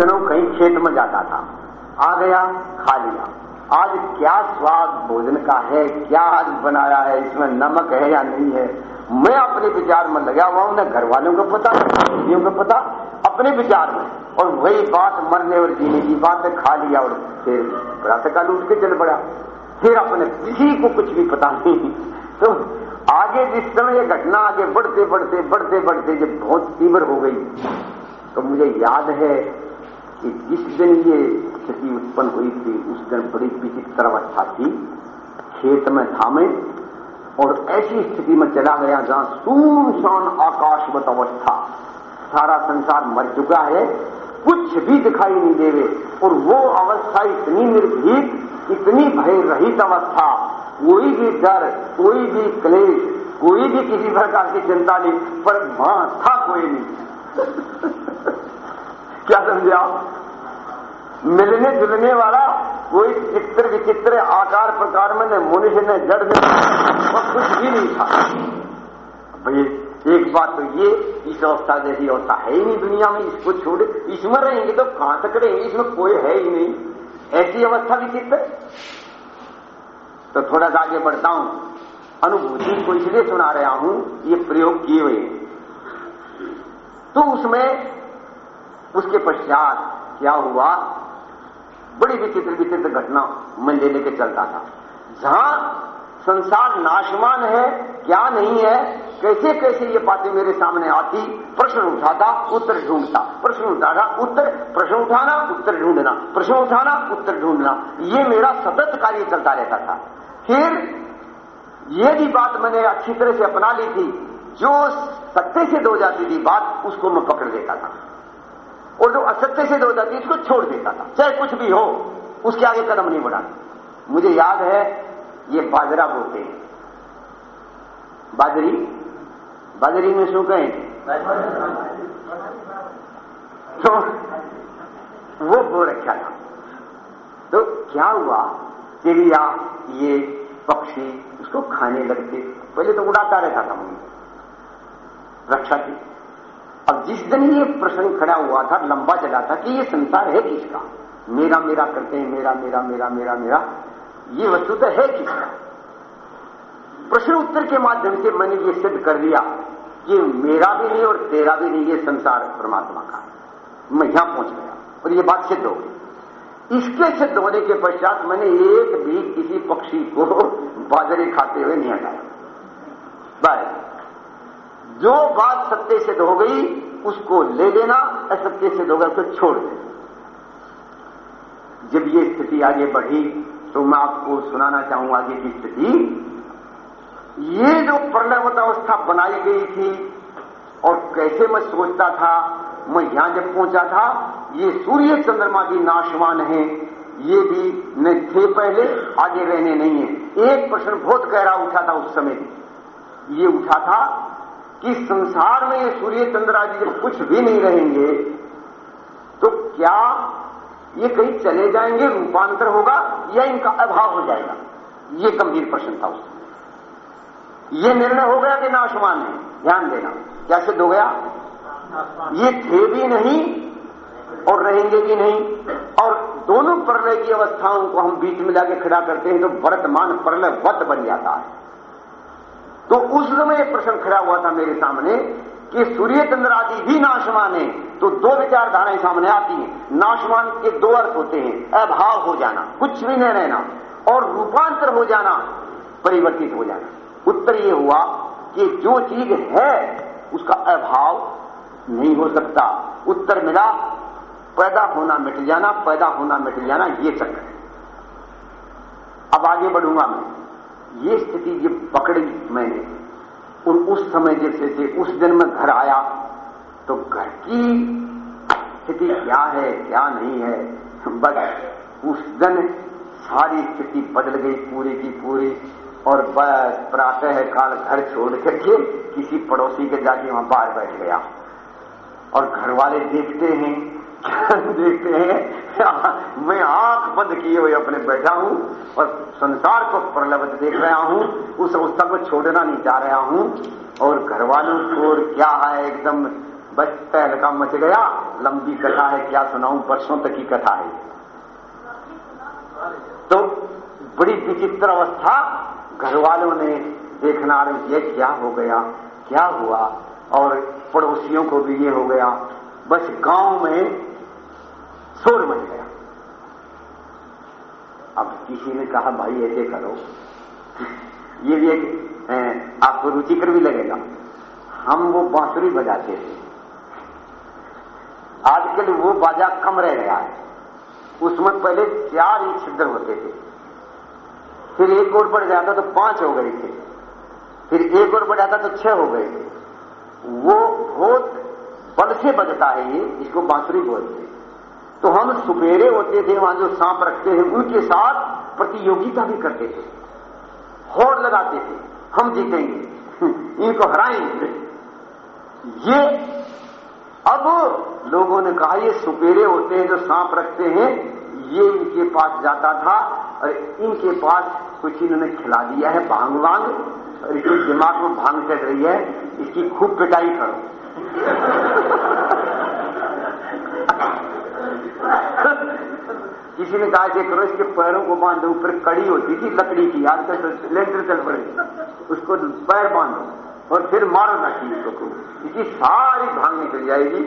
दिनों कहीं खेत में जाता था। आ गया, खा लिया। आज क्या स्वाद भोजन का है, क्या आज बनाया है, इसमें नमक है या नहीं है? मैं अपने विचार में लगा हुआ हूँ घर वालों को पता बीवियों को पता, अपने विचार में। और वही बात मरने और जीने की बात है, खा लिया और फिर प्रातः काल उठ के चल पड़ा। फिर अपने किसी को कुछ भी पता नहीं। तो आगे जिस समय ये घटना आगे बढ़ते बढ़ते बढ़ते बढ़ते जब बहुत तीव्र हो गई तो मुझे याद है कि जिस दिन ये स्थिति उत्पन्न हुई थी उस दिन बड़ी विचित्र अवस्था थी, खेत में था मैं और ऐसी स्थिति में चला गया जहाँ सुनसान आकाशवत अवस्था। सारा संसार मर चुका है, कुछ भी दिखाई नहीं देवे और वो अवस्था इतनी निर्भीक, इतनी भय रहित अवस्था, कोई भी डर, कोई भी क्लेश, कोई भी किसी प्रकार की चिंता नहीं, पर माँ था कोई नहीं। क्या समझे आप? मिलने जुलने वाला कोई चित्र विचित्र आकार प्रकार में न, मनुष्य न, जड़ में और कुछ भी नहीं था। भाई एक बात तो ये, इस अवस्था जैसी अवस्था है ही नहीं दुनिया में, इसको छोड़, इसमें रहेंगे तो कहाँ तक रहेंगे? इसमें कोई है ही नहीं। ऐसी अवस्था विचित्र? तो थोड़ा सा आगे बढ़ता हूँ। अनुभूति को इसलिए सुना रहा हूँ, ये प्रयोग किए हुए तो उसमें उसके पश्चात क्या हुआ? बड़ी विचित्र विचित्र घटना मैं ले लेके चलता था। जहाँ संसार नाशमान है, क्या नहीं है, कैसे कैसे ये बातें मेरे सामने आती? प्रश्न उठाता, उत्तर ढूंढता। प्रश्न उठाना उत्तर, प्रश्न उठाना, उत्तर ढूंढना। प्रश्न उठाना, उत्तर ढूंढना। ये मेरा सतत कार्य चलता रहता था। फिर ये भी बात मैंने अच्छी तरह से अपना ली थी। जो सत्य से दो जाती थी बात, उसको मैं पकड़ लेता था। और जो असत्य से दो जाती उसको छोड़ देता था, चाहे कुछ भी हो, उसके आगे कदम नहीं बढ़ाते। मुझे याद है, ये बाजरा बोते हैं। बाजरी? बाजरी में शू कहें तो वो बो रखा था। तो क्या हुआ? चिड़िया, ये पक्षी, उसको खाने लगते। पहले तो उड़ाता रहता था मुझे। रक्षा की। अब जिस दिन ये प्रश्न खड़ा हुआ था, लंबा चला था कि ये संसार है किसका? मेरा मेरा करते हैं, मेरा मेरा मेरा मेरा मेरा। ये वस्तु तो है किसका? प्रश्न उत्तर के माध्यम से मैंने ये सिद्ध कर लिया कि मेरा भी नहीं और तेरा भी नहीं, ये संसार परमात्मा का मैं यहाँ पहुँच गया और ये बात सिद्ध हो गई। इसके सिद्ध होने के पश्चात मैंने एक भी किसी पक्षी को बाजरे खाते हुए नहीं हटाया। बस जो बात सत्य सिद्ध हो गई, उसको ले लेना, असत्य सिद्ध होगा तो छोड़ देना। जब ये स्थिति आगे बढ़ी तो मैं आपको सुनाना चाहूँगा आगे की स्थिति। ये जो प्रलयवत अवस्था बनाई गई थी, और कैसे मैं सोचता था, मैं यहाँ जब पहुँचा था, ये सूर्य चंद्रमा भी नाशवान है, ये भी न थे पहले, आगे रहने नहीं है। एक प्रश्न बहुत गहरा उठा था उस समय। ये उठा था कि संसार में ये सूर्य चंद्र आदि जब कुछ भी नहीं रहेंगे तो क्या ये कहीं चले जाएँगे, रूपांतर होगा या इनका अभाव हो जाएगा? ये गंभीर प्रश्न था उसमें ये निर्णय हो गया कि नाशवान है? ध्यान देना। क्या सिद्ध हो गया? ये थे भी नहीं और रहेंगे भी नहीं। और दोनों प्रलय की अवस्थाओं को हम बीच में जाके खड़ा करते हैं तो वर्तमान प्रलय वत बन जाता है। तो उस समय एक प्रश्न खड़ा हुआ था मेरे सामने कि सूर्य चंद्र आदि भी नाशवान है तो दो विचारधाराएँ सामने आती हैं। नाशवान के दो अर्थ होते हैं, अभाव हो जाना, कुछ भी नहीं रहना, और रूपांतर हो जाना, परिवर्तित हो जाना। उत्तर यह हुआ कि जो चीज़ है, उसका अभाव नहीं हो सकता। उत्तर मिला, पैदा होना मिट जाना, पैदा होना मिट जाना, ये चक्र है। अब आगे बढ़ूँगा मैं। ये स्थिति जब पकड़ी मैंने, और उस समय जैसे थे उस दिन मैं घर आया तो घर की स्थिति क्या है, क्या नहीं है, बस उस दिन सारी स्थिति बदल गई पूरी की पूरी, और बस प्रातः काल घर छोड़ करके किसी पड़ोसी के जाके वहाँ बाहर बैठ गया। और घर वाले देखते हैं देखते हैं मैं आँख बंद किए हुए अपने बैठा हूँ और संसार को प्रलब्ध देख रहा हूँ, उस अवस्था को छोड़ना नहीं चाह रहा हूँ। और घर वालों को क्या है? एकदम बस तहलका मच गया। लंबी कथा है, क्या सुनाऊं? वर्षों तक की कथा है। तो बड़ी विचित्र अवस्था घर वालों ने देखना किया क्या हो गया, क्या हुआ? और पड़ोसियों को भी ये हो गया। बस गाँव में मच गया। अब किसी ने कहा, भाई, ऐसे करो। ये भी एक आपको रुचिकर भी लगेगा। हम वो बांसुरी बजाते थे। आजकल वो बाजा कम रह गया है। उसमें पहले चार ही छिद्र होते थे। फिर एक और बढ़ जाता तो पाँच हो गए थे। फिर एक और बढ़ जाता तो छह हो गए थे। वो बहुत बल से बजता है ये, इसको बांसुरी बोलते तो हम सुपेरे होते थे, वहाँ जो सांप रखते हैं, उनके साथ प्रतियोगिता भी करते थे। होड़ लगाते थे, हम जीतेंगे, इनको हराएँगे। ये, अब लोगों ने कहा, ये सुपेरे होते हैं, जो सांप रखते हैं, ये इनके पास जाता था, और इनके पास कुछ इन्होंने खिला दिया है, भाँग वांग, और इसके दिमाग में भाँग चढ़ रही है, इसकी खूब पिटाई करो। किसी ने कहा कि करो इसके पैरों को बांधो, ऊपर कड़ी होती थी, लकड़ी की आजकल तो लेंटर चल पड़े। उसको पैर बांधो और फिर मारो ना चीज़ को इसकी सारी भाँग निकल जाएगी।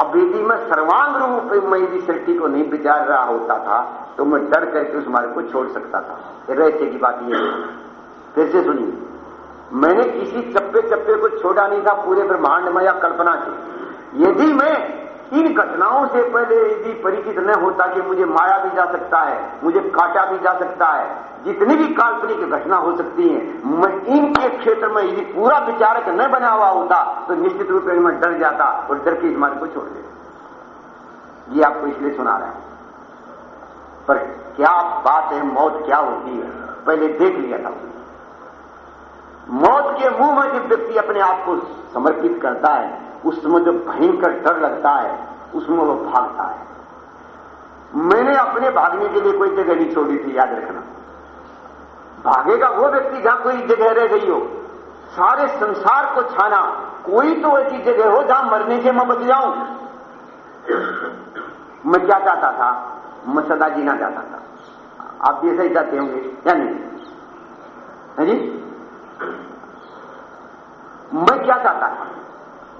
अब यदि मैं सर्वांग रूप में यदि सृष्टि को नहीं विचार रहा होता था तो मैं डर करके उस मार्ग को छोड़ सकता था। रहते की बात यह फिर से सुनिए। मैंने किसी चप्पे चप्पे को छोड़ा नहीं था, पूरे ब्रह्मांड में या कल्पना की यदि मैं इन घटनाओं से पहले यदि परिचित न होता कि मुझे मारा भी जा सकता है, मुझे काटा भी जा सकता है। जितनी भी काल्पनिक घटना हो सकती है, मैं इनके क्षेत्र में यदि पूरा विचारक न बना हुआ होता तो निश्चित रूप से मैं डर जाता और डर के इस मार्ग को छोड़ देता। ये आपको इसलिए सुना रहे हैं। पर क्या बात है, मौत क्या होती है? पहले देख लिया था। मौत के मुँह में जब व्यक्ति अपने आप को समर्पित करता है उस समय जो भयंकर डर लगता है, उसमें वो भागता है। मैंने अपने भागने के लिए कोई जगह नहीं छोड़ी थी, याद रखना। भागेगा वो व्यक्ति जहाँ कोई जगह रह गई हो। सारे संसार को छाना, कोई तो ऐसी जगह हो जहाँ मरने से मैं बच जाऊँ। मैं क्या चाहता था? मैं सदा जीना चाहता था। आप भी ऐसा ही चाहते होंगे, या नहीं? है जी? मैं क्या चाहता था?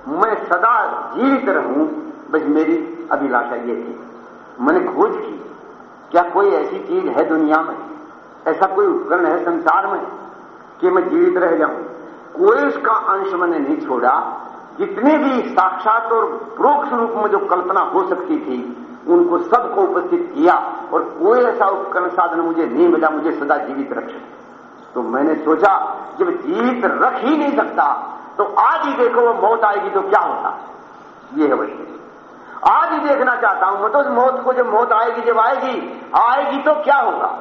मैं सदा जीवित रहूँ। बस मेरी अभिलाषा ये थी। मैंने खोज की, क्या कोई ऐसी चीज़ है दुनिया में? ऐसा कोई उपकरण है संसार में कि मैं जीवित रह जाऊँ? कोई उसका अंश मैंने नहीं छोड़ा। जितने भी साक्षात और प्रोक्ष रूप में जो कल्पना हो सकती थी, उनको सबको उपस्थित किया और कोई ऐसा उपकरण साधन मुझे नहीं मिला, मुझे सदा जीवित रखे। तो मैंने सोचा, जब जीवित रख ही नहीं सकता तो आज ही देखो वो मौत आएगी तो क्या होता? ये है वही। आज ही देखना चाहता हूँ मैं तो मौत को जब मौत आएगी, जब आएगी आएगी तो क्या होगा?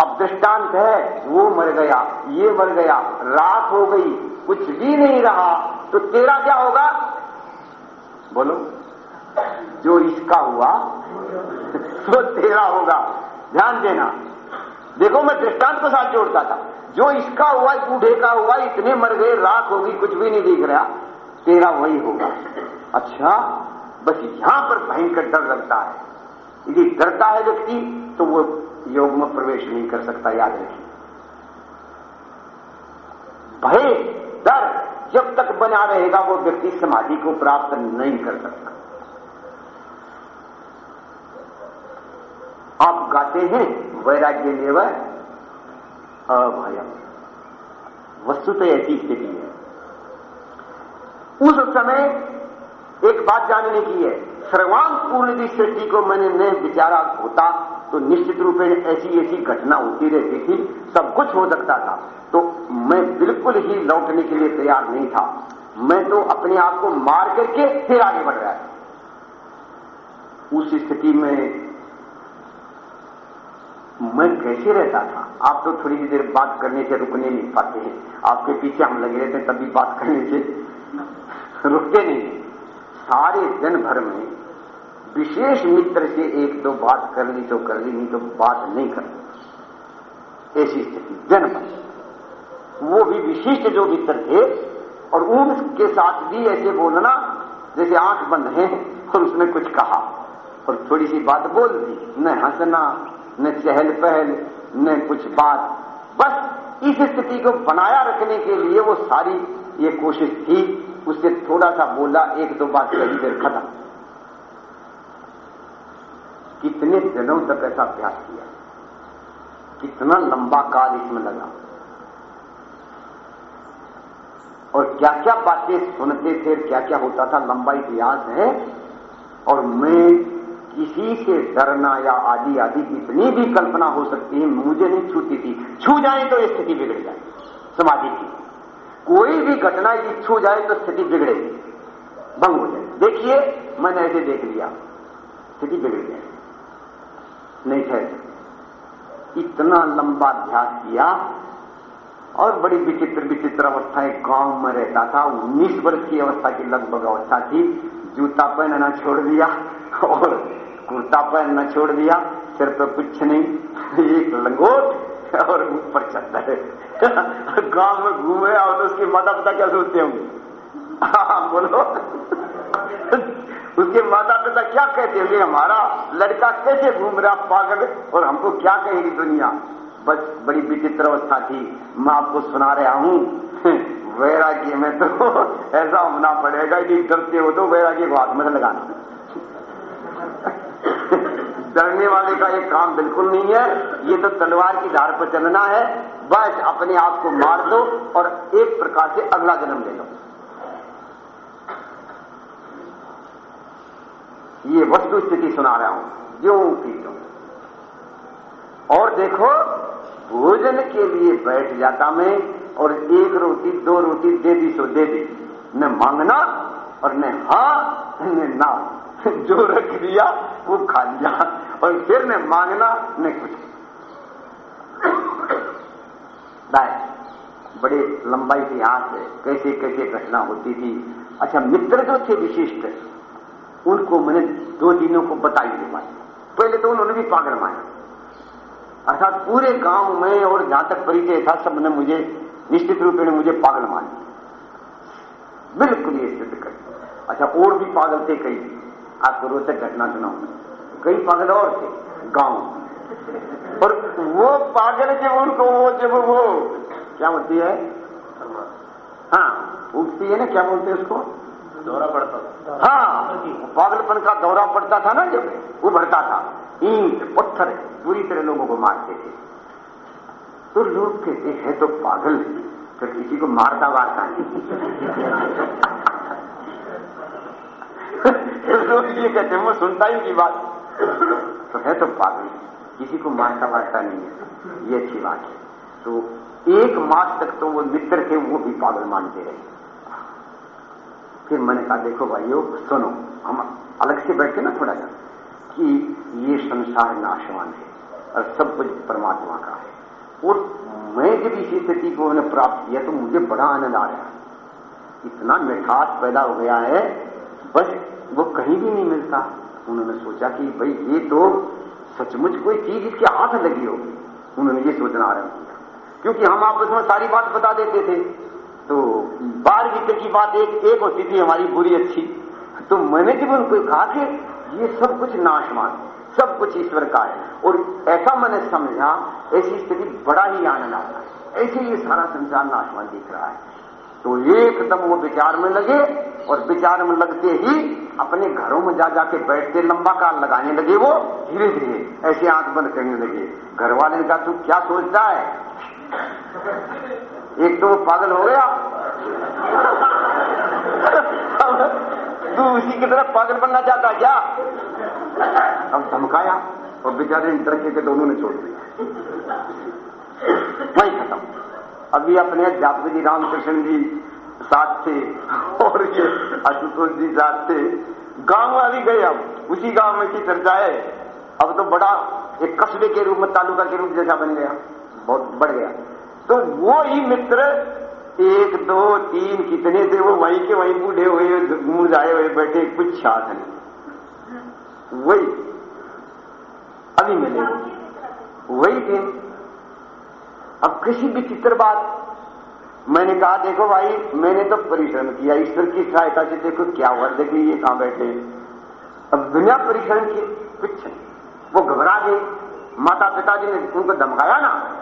अब दृष्टांत है, वो मर गया, ये मर गया रात हो गई, कुछ भी नहीं रहा तो तेरा क्या होगा? बोलो, जो इसका हुआ तो तेरा होगा। ध्यान देना देखो मैं दृष्टांत के साथ जोड़ता था। जो इसका हुआ बूढ़े का हुआ, इतने मर गए राख होगी, कुछ भी नहीं दिख रहा। तेरा वही होगा। अच्छा बस यहाँ पर भयंकर डर लगता है। यदि डरता है व्यक्ति तो वो योग में प्रवेश नहीं कर सकता, याद रखिए। भय, डर, जब तक बना रहेगा, वो व्यक्ति समाधि को प्राप्त नहीं कर सकता। आप गाते हैं वैराग्य ने अभयम। वस्तु तो ऐसी स्थिति है। उस समय एक बात जानने की है सर्वांग पूर्ण की सृष्टि को मैंने न विचारा होता तो निश्चित रूप में ऐसी ऐसी घटना होती रहती थी, सब कुछ हो सकता था। तो मैं बिल्कुल ही लौटने के लिए तैयार नहीं था। मैं तो अपने आप को मार करके फिर आगे बढ़ रहा था। उस स्थिति में मैं कैसे रहता था? आप तो थोड़ी देर बात करने से रुकने नहीं पाते हैं। आपके पीछे हम लगे रहते हैं, तभी बात करने से रुकते नहीं सारे दिन भर में विशेष मित्र से एक दो बात कर ली तो कर ली, नहीं तो बात नहीं कर ऐसी स्थिति जन भर वो भी विशिष्ट जो मित्र थे, और उनके साथ भी ऐसे बोलना, जैसे आँख बंद है, और उसने कुछ कहा, और थोड़ी सी बात बोल दी न हंसना न चहल पहल, न कुछ बात। बस इस स्थिति को बनाया रखने के लिए वो सारी ये कोशिश थी उससे थोड़ा सा बोला, एक दो बात कही देर खत्म। कितने दिनों तक ऐसा अभ्यास किया? कितना लंबा काल इसमें लगा? और क्या क्या बातें सुनते थे क्या क्या होता था, लंबा इतिहास है। और मैं किसी से डरना या आदि आदि जितनी भी कल्पना हो सकती है, मुझे नहीं छूती थी। छू जाए तो स्थिति बिगड़ जाए, समाधि की। कोई भी घटना यदि छू जाए तो स्थिति बिगड़ेगी, भंग हो जाए। देखिए, मैंने ऐसे देख लिया, स्थिति बिगड़ जाए। नहीं ठहर इतना लंबा अभ्यास किया और बड़ी विचित्र विचित्र अवस्थाएँ गाँव में रहता था। उन्नीस वर्ष की अवस्था की लगभग अवस्था थी। जूता पहनना छोड़ दिया और कुर्ता पहनना छोड़ दिया, सिर पर कुछ नहीं, एक लंगोट और ऊपर है गाँव में घूमे और उसकी माता पिता क्या सोचते होंगे? हाँ बोलो। उसके माता पिता क्या कहते होंगे? हमारा लड़का कैसे घूम रहा पागल? और हमको क्या कहेगी दुनिया? बस बड़ी विचित्र अवस्था थी। मैं आपको सुना रहा हूँ। वैराग्य में तो ऐसा होना पड़ेगा यदि डरते हो तो वैराग्य को हाथ में लगाना डरने वाले का ये काम बिल्कुल नहीं है। ये तो तलवार की धार पर चलना है। बस अपने आप को मार दो और एक प्रकार से अगला जन्म ले लो। ये वस्तु स्थिति सुना रहा हूँ। जो की जो और देखो, भोजन के लिए बैठ जाता मैं और एक रोटी, दो रोटी दे दी सो दे दी। न मांगना और न हा, न ना। जो रख दिया, वो खा लिया। और फिर न मांगना न कुछ बड़े लंबा इतिहास है कैसे कैसे घटना होती थी। अच्छा मित्र जो थे विशिष्ट, उनको मैंने दो दिनों को बताई दे पाई पहले तो उन्होंने भी पागल माना। अर्थात पूरे गाँव में और जहाँ तक परिचय था सबने मुझे, निश्चित रूप में मुझे पागल मान। बिल्कुल ये सिद्ध कर अच्छा और भी पागल थे कई। आपको रोचक घटना सुनाऊ कई पागल और थे गाँव। और वो पागल जब उनको वो जब वो क्या होती है? हाँ उठती है ना क्या बोलते हैं उसको? दौरा पड़ता था। हाँ पागलपन का दौरा पड़ता था ना जब उभरता था। ईंट पत्थर पूरी तरह लोगों को मारते थे। तो लोग कहते हैं तो पागल तो किसी को मारता वारता नहीं। ये कहते हैं वो सुनता ही की बात। तो है तो पागल, किसी को मारता वारता नहीं है। ये अच्छी बात है। तो एक मास तक तो वो मित्र थे, वो भी पागल मानते रहे। फिर मैंने कहा, देखो भाइयों, सुनो, हम अलग से बैठे ना थोड़ा सा, कि ये संसार नाशवान है और सब कुछ परमात्मा का है। और मैं जब इसी स्थिति को मैंने प्राप्त किया तो मुझे बड़ा आनंद आ रहा है। इतना मिठास पैदा हो गया है, बस वो कहीं भी नहीं मिलता। उन्होंने सोचा कि भाई ये तो सचमुच कोई चीज़ इसके हाथ लगी होगी उन्होंने ये सोचना आरंभ किया। क्योंकि हम आपस में सारी बात बता देते थे। तो बार भीतर की बात एक एक होती थी, हमारी बुरी अच्छी। तो मैंने जब उनको कहा कि ये सब कुछ नाशवान सब कुछ ईश्वर का है। और ऐसा मैंने समझा, ऐसी स्थिति बड़ा ही आनंद आता है। ऐसे ये सारा संसार नाशवान दिख रहा है। तो एकदम वो विचार में लगे और विचार में लगते ही अपने घरों में जा जाके बैठते लंबा काल लगाने लगे वो धीरे धीरे ऐसे आँख बंद करने लगे। घर वाले ने कहा, तू क्या सोचता है? एक तो वो पागल हो गया। तू उसी की तरफ़ पागल बनना चाहता क्या? अब धमकाया और बेचारे तरक्की के दोनों ने छोड़ दिया। वही खत्म। अभी अपने अध्यापक जी रामकृष्ण जी साथ थे, और ये आशुतोष जी साथ थे। गाँव अभी गए अब उसी गाँव में की चर्चा है। अब तो बड़ा एक कस्बे के रूप में, तालुका के रूप जैसा बन गया, बहुत बढ़ गया। तो वो ही मित्र, एक, दो, तीन, कितने थे वो, वहीं के वहीं बूढ़े हुए, मुरझाए हुए बैठे, कुछ छात नहीं। वही, अभी मिले। वही थे। अब किसी भी चित्र बात। मैंने कहा, देखो भाई, मैंने तो परिश्रम किया। ईश्वर की सहायता से देखो क्या हुआ। देखिए ये कहाँ बैठे अब बिना परिश्रम के कुछ वो घबरा गए। माता पिताजी ने उनको धमकाया ना।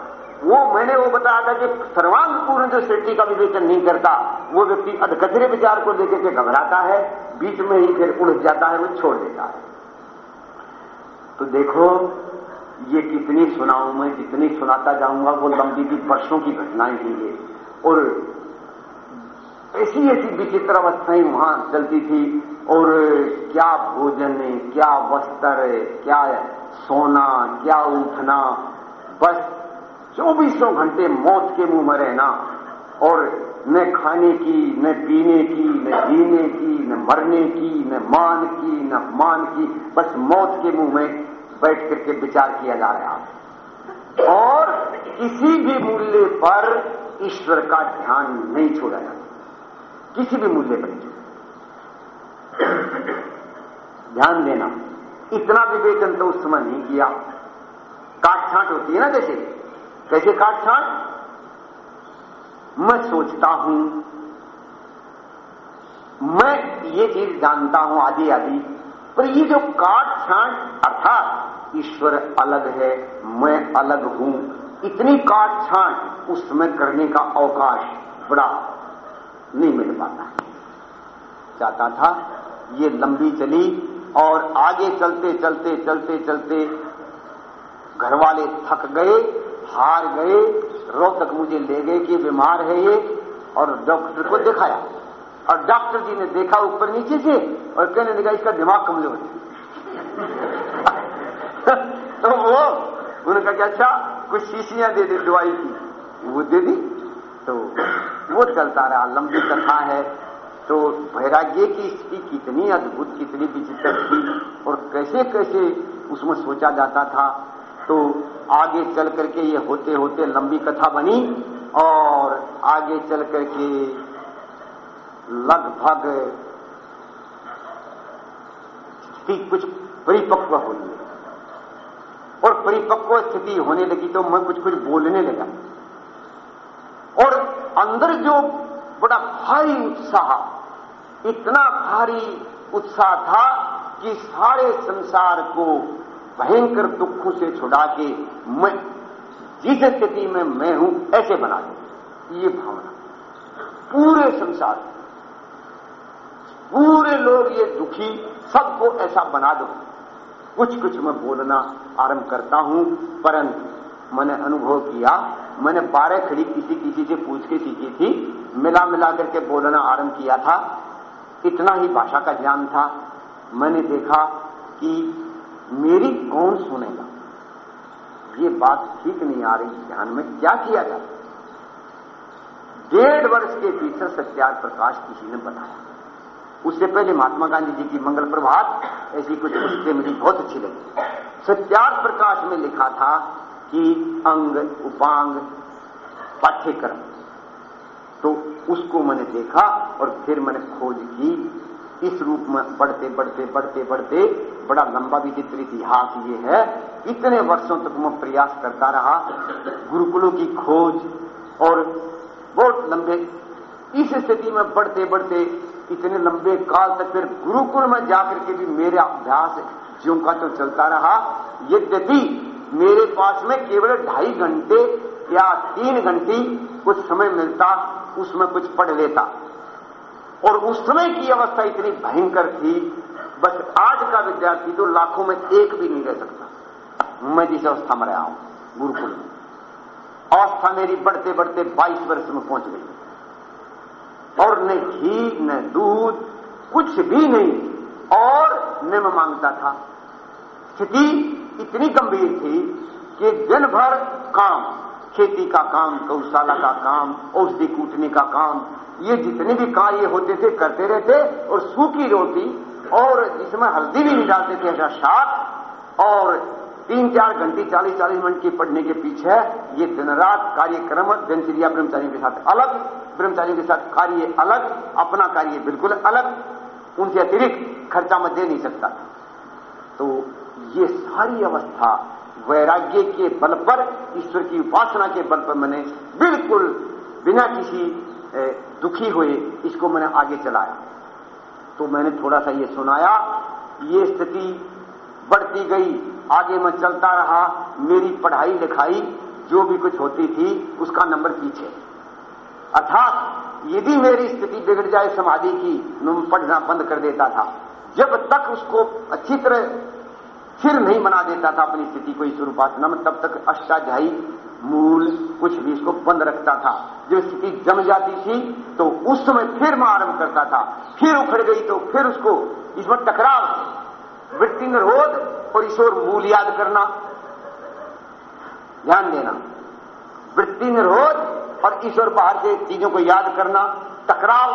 वो, मैंने वो बताया था कि सर्वांग पूर्ण जो सृष्टि का विवेचन नहीं करता, वो व्यक्ति अधकचरे विचार को लेकर के घबराता है, बीच में ही फिर उड़ जाता है, वो छोड़ देता है। तो देखो ये कितनी सुनाऊं मैं, जितनी सुनाता जाऊँगा, वो लंबी की वर्षों की घटनाएँ ही ये और ऐसी ऐसी विचित्र अवस्थाएँ वहाँ चलती थी, और क्या भोजन क्या वस्त्र क्या सोना, क्या उठना, बस चौबीसों घंटे मौत के मुँह में रहना, और न खाने की, न पीने की, न जीने की, न मरने की, न मान की, न मान की, बस मौत के मुँह में बैठ करके विचार किया जा रहा है। और किसी भी मूल्य पर ईश्वर का ध्यान नहीं छोड़ा जाता। किसी भी मूल्य पर नहीं ध्यान देना। इतना विवेचन तो उस समय नहीं किया। काट छांट होती है ना जैसे? कैसे काट छांट मैं सोचता हूँ, मैं ये चीज़ जानता हूँ आदि आदि पर ये जो काट छांट, अर्थात ईश्वर अलग है, मैं अलग हूँ, इतनी काट छांट उसमें करने का अवकाश बड़ा नहीं मिल पाता। चाहता था, ये लंबी चली और आगे चलते चलते चलते चलते घर वाले थक गए, हार गए, रोहतक मुझे ले गए कि बीमार है ये, और डॉक्टर को दिखाया। और डॉक्टर जी ने देखा ऊपर नीचे से और कहने लगा, इसका दिमाग कमज़ोर है। तो वो उन्होंने कहा अच्छा कुछ शीशियाँ दे दे, दवाई की। वो दे दी तो वो चलता रहा। लंबी कथा है तो वैराग्य की स्थिति कितनी अद्भुत, कितनी विचित्र थी और कैसे कैसे उसमें सोचा जाता था। तो आगे चल करके ये होते होते लंबी कथा बनी और आगे चल करके लगभग स्थिति कुछ परिपक्व हुई और परिपक्व स्थिति होने लगी तो मैं कुछ कुछ बोलने लगा। और अंदर जो बड़ा भारी उत्साह, इतना भारी उत्साह था कि सारे संसार को भयंकर दुखों से छुड़ा के मैं जिस स्थिति में मैं हूँ, ऐसे बना दू। ये भावना। पूरे संसार पूरे लोग ये दुखी, सबको ऐसा बना दो। कुछ कुछ मैं बोलना आरंभ करता हूँ, परंतु मैंने अनुभव किया, मैंने बारह खड़ी किसी किसी से पूछ के सीखी थी, मिला मिला करके बोलना आरंभ किया था। इतना ही भाषा का ज्ञान था। मैंने देखा कि मेरी कौन सुनेगा? ये बात ठीक नहीं आ रही ध्यान में, क्या किया जाए? डेढ़ वर्ष के भीतर सत्यार प्रकाश किसी ने बताया। उससे पहले महात्मा गांधी जी की मंगल प्रभात, ऐसी कुछ पुस्तकें मुझे बहुत अच्छी लगी। सत्यार्थ प्रकाश में लिखा था कि अंग, उपांग, पाठ्यक्रम। तो उसको मैंने देखा और फिर मैंने खोज की। इस रूप में बढ़ते बढ़ते बढ़ते बढ़ते, बड़ा लंबा विचित्र इतिहास ये है। इतने वर्षों तक मैं प्रयास करता रहा, गुरुकुलों की खोज और बहुत लंबे। इस स्थिति में बढ़ते बढ़ते इतने लंबे काल तक फिर गुरुकुल में जाकर के भी मेरा अभ्यास ज्यो का तो चलता रहा। यद्यपि मेरे पास में केवल ढाई घंटे या तीन घंटे कुछ समय मिलता, उसमें कुछ पढ़ लेता। और उस समय की अवस्था इतनी भयंकर थी, बस आज का विद्यार्थी तो लाखों में एक भी नहीं रह सकता। मैं जिस अवस्था में रहा हूँ, गुरुकुल में। अवस्था मेरी बढ़ते बढ़ते 22 वर्ष में पहुँच गई। और न घी, न दूध, कुछ भी नहीं। और न मैं माँगता था। स्थिति इतनी गंभीर थी कि दिन भर काम, खेती का काम, गौशाला का काम, औषधि कूटने का काम, ये जितने भी कार्य होते थे, करते रहते और सूखी रोटी और जिसमें हल्दी भी नहीं डालते थे, ऐसा शाक और तीन चार घंटे चालीस चालीस मिनट की पढ़ने के पीछे ये दिन रात कार्यक्रम दिनचर्या ब्रह्मचारियों के साथ अलग, ब्रह्मचारियों के साथ कार्य अलग, अपना कार्य बिल्कुल अलग। उनसे अतिरिक्त खर्चा में दे नहीं सकता। तो ये सारी अवस्था वैराग्य के बल पर, ईश्वर की उपासना के बल पर मैंने बिल्कुल बिना किसी दुखी हुए इसको मैंने आगे चलाया। तो मैंने थोड़ा सा ये सुनाया, ये स्थिति बढ़ती गई। आगे मैं चलता रहा, मेरी पढ़ाई लिखाई, जो भी कुछ होती थी, उसका नंबर पीछे। अर्थात यदि मेरी स्थिति बिगड़ जाए समाधि की, मैं पढ़ना बंद कर देता था। जब तक उसको अच्छी तरह फिर नहीं बना देता था अपनी स्थिति को, ईश्वर उपासना में, तब तक अष्टाध्यायी मूल कुछ भी इसको बंद रखता था। जब स्थिति जम जाती थी तो उस समय फिर मैं आरंभ करता था। फिर उखड़ गई तो फिर उसको, इसमें टकराव वृत्ति निरोध और ईश्वर मूल याद करना, ध्यान देना। वृत्ति निरोध और ईश्वर बाहर से चीज़ों को याद करना, टकराव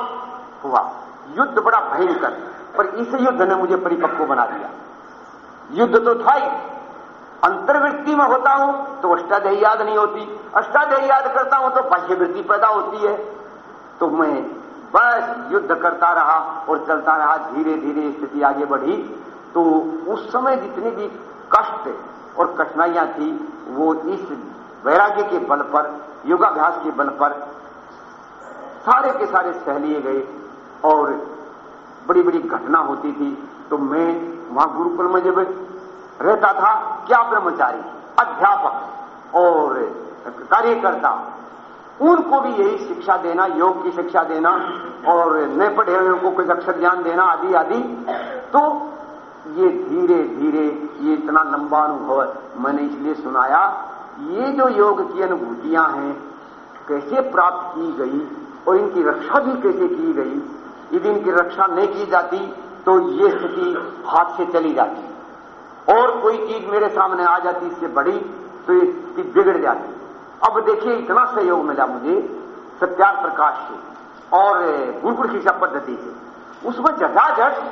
हुआ। युद्ध बड़ा भयंकर, पर इस युद्ध ने मुझे परिपक्व बना दिया। युद्ध तो था ही। अंतर्वृत्ति में होता हूँ तो अष्टाध्यायी याद नहीं होती। अष्टाध्यायी याद करता हूँ तो बाह्य वृत्ति पैदा होती है। तो मैं बस युद्ध करता रहा और चलता रहा। धीरे धीरे स्थिति आगे बढ़ी। तो उस समय जितनी भी कष्ट और कठिनाइयाँ थी, वो इस वैराग्य के बल पर, योगाभ्यास के बल पर सारे के सारे सह लिए गए और बड़ी बड़ी घटना होती थी। तो मैं वहाँ गुरुकुल में जब रहता था, क्या ब्रह्मचारी, अध्यापक और कार्यकर्ता, उनको भी यही शिक्षा देना, योग की शिक्षा देना और नए पढ़े हुए को कुछ अक्षर ज्ञान देना आदि आदि। तो ये धीरे धीरे ये इतना लंबा अनुभव है। मैंने इसलिए सुनाया, ये जो योग की अनुभूतियाँ हैं, कैसे प्राप्त की गई और इनकी रक्षा भी कैसे की गई, यदि इनकी रक्षा नहीं की जाती तो ये स्थिति हाथ से चली जाती। और कोई चीज़ मेरे सामने आ जाती, इससे बड़ी तो ये स्थिति बिगड़ जाती। अब देखिए, इतना सहयोग मिला मुझे सत्यार प्रकाश से, और गुरुकुल शिक्षा पद्धति से। उसमें जजाजट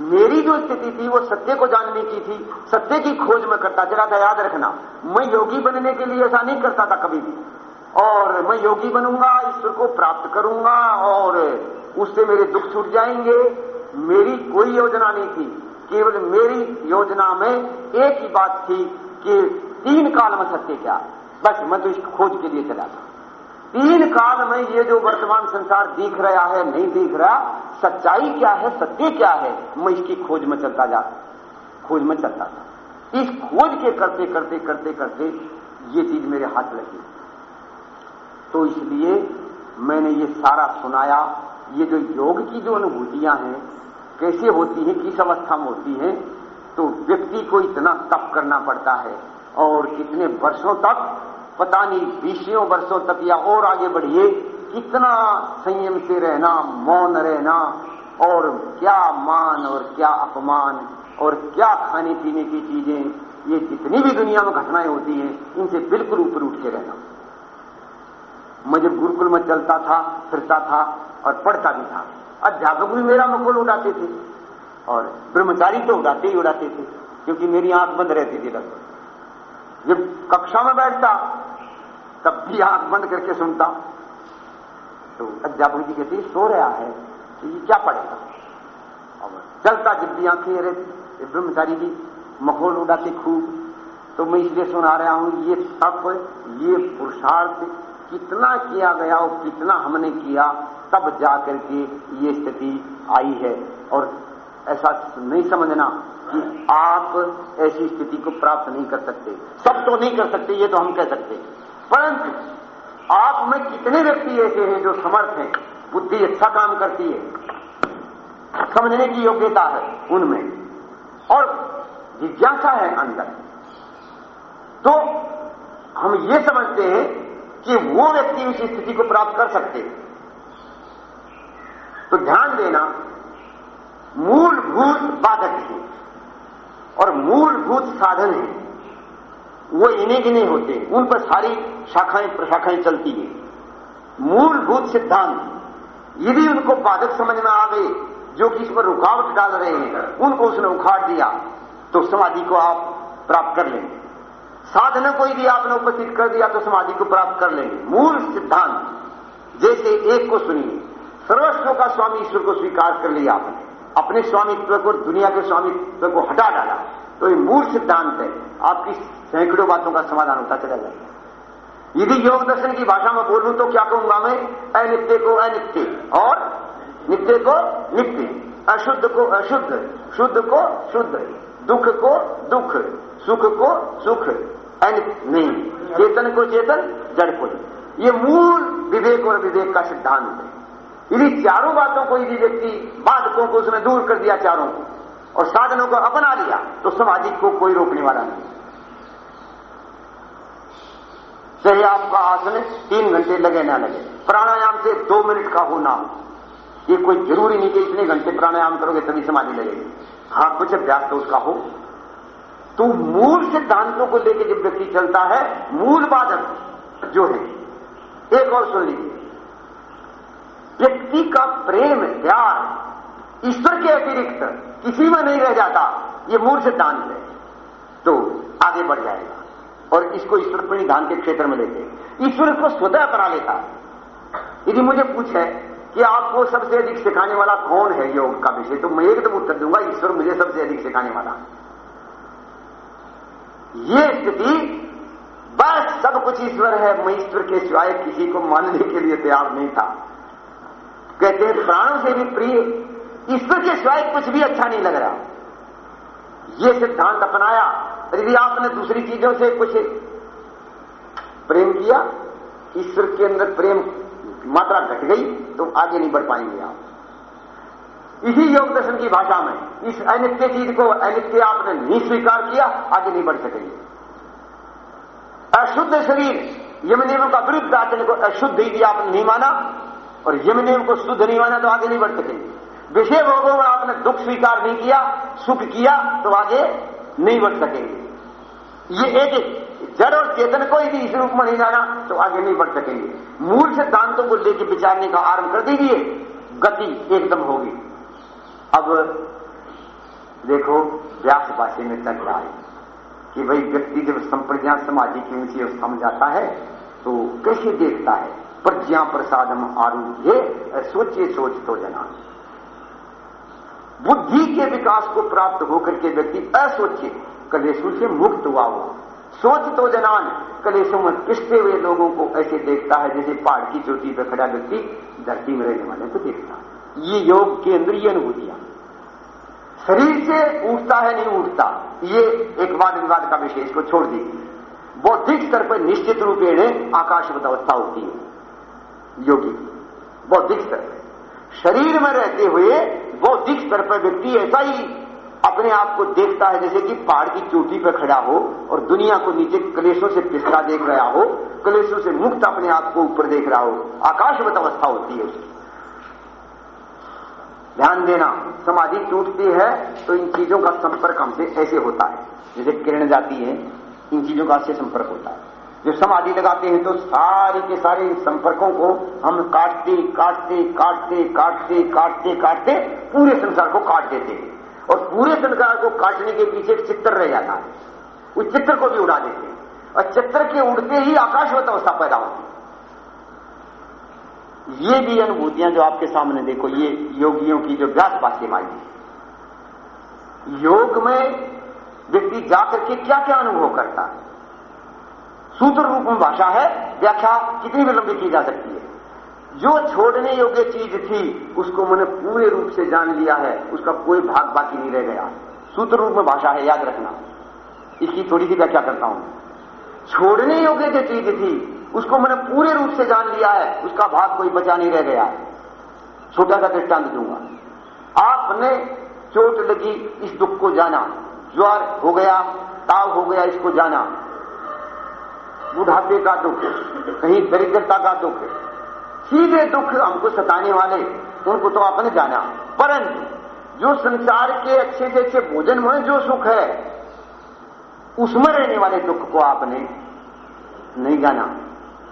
मेरी जो स्थिति थी, वो सत्य को जानने की थी, सत्य की खोज में करता, जरा था याद रखना। मैं योगी बनने के लिए ऐसा नहीं करता था कभी भी। और मैं योगी बनूँगा, ईश्वर को प्राप्त करूँगा, और उससे मेरे दुख छूट जाएँगे। मेरी कोई योजना नहीं थी। केवल मेरी योजना में एक ही बात थी कि तीन काल में सत्य क्या। बस मैं तो इस खोज के लिए चला था। तीन काल में ये जो वर्तमान संसार दिख रहा है, नहीं दिख रहा, सच्चाई क्या है, सत्य क्या है, मैं इसकी खोज में चलता जा खोज में चलता था इस खोज के करते करते करते करते ये चीज़ मेरे हाथ लगी। तो इसलिए मैंने ये सारा सुनाया, ये जो योग की जो अनुभूतियाँ हैं, कैसे होती हैं, किस अवस्था में होती हैं तो व्यक्ति को इतना तप करना पड़ता है, और कितने वर्षों तक पता नहीं बीसियों वर्षों तक या और आगे बढ़िए, कितना संयम से रहना, मौन रहना, और क्या मान और क्या अपमान, और क्या खाने पीने की चीज़ें, ये जितनी भी दुनिया में घटनाएँ होती हैं, इनसे बिल्कुल ऊपर उठ के रहना। मैं जब गुरुकुल में चलता था, फिरता था, और पढ़ता भी था, अध्यापक भी मेरा मकुल उड़ाते थे, और ब्रह्मचारी तो उड़ाते ही उड़ाते थे, क्योंकि मेरी आँख बंद रहती थी लगभग। जब कक्षा में बैठता तब भी आँख बंद करके सुनता तो अध्यापक जी कहते सो रहा है तो ये क्या पढ़ेगा? अब चलता जब भी आँखें अरे ब्रह्मचारी जी मखोल उड़ाते खूब। तो मैं इसलिए सुना रहा हूँ, ये तप, ये पुरुषार्थ कितना किया गया और कितना हमने किया, तब जाकर के ये स्थिति आई है। और ऐसा नहीं समझना कि आप ऐसी स्थिति को प्राप्त नहीं कर सकते। सब तो नहीं कर सकते, ये तो हम कह सकते परंतु आप में कितने व्यक्ति ऐसे हैं जो समर्थ हैं? बुद्धि अच्छा काम करती है। समझने की योग्यता है उनमें। और जिज्ञासा है अंदर। तो हम ये समझते हैं कि वो व्यक्ति उस स्थिति को प्राप्त कर सकते हैं। तो ध्यान देना, मूलभूत बाधक है और मूलभूत साधन है। वो इन्हें गिने होते। उन पर सारी शाखाएँ, प्रशाखाएँ चलती है। मूलभूत सिद्धांत यदि उनको बाधक समझ में आ गए, जो कि पर रुकावट डाल रहे हैं। उनको उसने उखाड़ दिया तो समाधि को आप प्राप्त कर लेंगे। साधना को यदि आपने उपस्थित कर दिया तो समाधि को प्राप्त कर लेंगे। मूल सिद्धांत, जैसे एक को सुनिए। सर्वस्व का स्वामी ईश्वर को स्वीकार कर लिया आपने। अपने स्वामित्व को दुनिया के स्वामित्व को हटा डाला। तो ये मूल सिद्धांत है। आपकी सैकड़ों बातों का समाधान होता चला जाएगा यदि योग दर्शन की भाषा में बोलूँ तो क्या कहूँगा मैं? अनित्य को अनित्य और? नित्य को नित्य। अशुद्ध को अशुद्ध। शुद्ध को शुद्ध। दुख को दुख। सुख को सुख। अनित्य नहीं। चेतन को चेतन, जड़ को ये मूल विवेक और विवेक का सिद्धांत है। यदि चारों बातों को यदि व्यक्ति बाधकों को उसने दूर कर दिया चारों को और साधनों को अपना लिया तो सामाजिक को कोई रोकने वाला नहीं। चाहे आपका आसन तीन घंटे लगे ना लगे, प्राणायाम से दो मिनट का होना ये कोई ज़रूरी नहीं कि इतने घंटे प्राणायाम करोगे तभी समाधि लगेगी। हाँ कुछ अभ्यास तो उसका हो। तो मूल सिद्धांतों को लेकर जब व्यक्ति चलता है, मूल बाधक जो है, एक और सुन लीजिए। व्यक्ति का प्रेम, प्यार ईश्वर के अतिरिक्त किसी में नहीं रह जाता। ये मूल सिद्धांत है। तो आगे बढ़ जाएगा। और इसको ईश्वर प्रणिधान के क्षेत्र में लेते ईश्वर को स्वतः करा लेता यदि मुझे पूछे कि आपको सबसे अधिक सिखाने वाला कौन है योग का विषय तो मैं एकदम उत्तर दूँगा, ईश्वर मुझे सबसे अधिक सिखाने वाला ये स्थिति, बस सब कुछ ईश्वर है, मैं ईश्वर के सिवाय किसी को मानने के लिए तैयार नहीं था। कहते हैं, प्राणों से भी प्रिय ईश्वर के सिवाय कुछ भी अच्छा नहीं लग रहा। ये सिद्धांत अपनाया, यदि आपने दूसरी चीज़ों से कुछ प्रेम किया, ईश्वर के अंदर प्रेम मात्रा घट गई तो आगे नहीं बढ़ पाएँगे आप। इसी योग दर्शन की भाषा में, इस अनित्य चीज़ को अनित्य आपने नहीं स्वीकार किया, आगे नहीं बढ़ सकेंगे। अशुद्ध शरीर यम का विरुद्ध आचरण को अशुद्ध ही आपने नहीं माना, और यम को शुद्ध नहीं माना तो आगे नहीं बढ़ सकेंगे। विषय भोगों में आपने दुख स्वीकार नहीं किया, सुख किया तो आगे नहीं बढ़ सकेंगे। ये एक जड़ और चेतन को यदि इस रूप में नहीं जाना तो आगे नहीं बढ़ सकेंगे। मूल सिद्धांतों को लेकर विचारने का आरंभ कर दीजिए, गति एकदम होगी। अब देखो, व्यास भाषी में चल रहा है कि भाई व्यक्ति जब संप्रज्ञा समाधि की ऊँची अवस्था में जाता है तो कैसे देखता है? प्रज्ञा प्रसाद प्रसादम आरूढ़ सोचे सोच तो जना बुद्धि के विकास को प्राप्त होकर के व्यक्ति असोचे कलेशों से मुक्त हुआ हो। सोच तो जनान, कलेशों में पिसते हुए लोगों को ऐसे देखता है जैसे पहाड़ की चोटी पर खड़ा व्यक्ति धरती में रहने वाले को देखता ये योग के अंदर ये अनुभूतियाँ। शरीर से उठता है, नहीं उठता, ये एक वाद विवाद का विषय इसको छोड़ दीजिए। बौद्धिक स्तर पर निश्चित रूपेण आकाशवत अवस्था होती है। योगी, बौद्धिक स्तर पर। शरीर में रहते हुए बौद्धिक स्तर पर व्यक्ति ऐसा ही अपने आप को देखता है, जैसे कि पहाड़ की चोटी पर खड़ा हो और दुनिया को नीचे कलेशों से पिसता देख रहा हो, कलेशों से मुक्त अपने आप को ऊपर देख रहा हो आकाशवत अवस्था होती है उसकी। ध्यान देना, समाधि टूटती है तो इन चीज़ों का संपर्क हमसे ऐसे होता है, जैसे किरण जाती है, इन चीज़ों का से संपर्क होता है। जो समाधि लगाते हैं तो सारे के सारे संपर्कों को हम काटते काटते काटते काटते काटते काटते पूरे संसार को काट देते हैं। और पूरे संसार को काटने के पीछे चित्र रह जाता है। उस चित्र को भी उड़ा देते हैं। और चित्र के उड़ते ही आकाशवत अवस्था पैदा होती है। ये भी अनुभूतियाँ जो आपके सामने देखो, ये योगियों की जो व्यास पासी माई योग में व्यक्ति जाकर के क्या क्या अनुभव करता है? सूत्र रूप में भाषा है, व्याख्या कितनी विलंबी की जा सकती है। जो छोड़ने योग्य चीज़ थी, उसको मैंने पूरे रूप से जान लिया है, उसका कोई भाग बाकी नहीं रह गया। सूत्र रूप में भाषा है, याद रखना। इसकी थोड़ी सी व्याख्या करता हूँ। छोड़ने योग्य जो चीज़ थी, उसको मैंने पूरे रूप से जान लिया है, उसका भाग कोई बचा नहीं रह गया। छोटा सा दृष्टांत दूँगा। आपने चोट लगी इस दुख को जाना, ज्वार हो गया, ताव हो गया, इसको जाना। बुढ़ापे का दुख कहीं दरिद्रता का दुख सीधे दुख हमको सताने वाले, उनको तो आपने जाना। परंतु, जो संसार के अच्छे से अच्छे भोजन में जो सुख है, उसमें रहने वाले दुख को आपने नहीं जाना।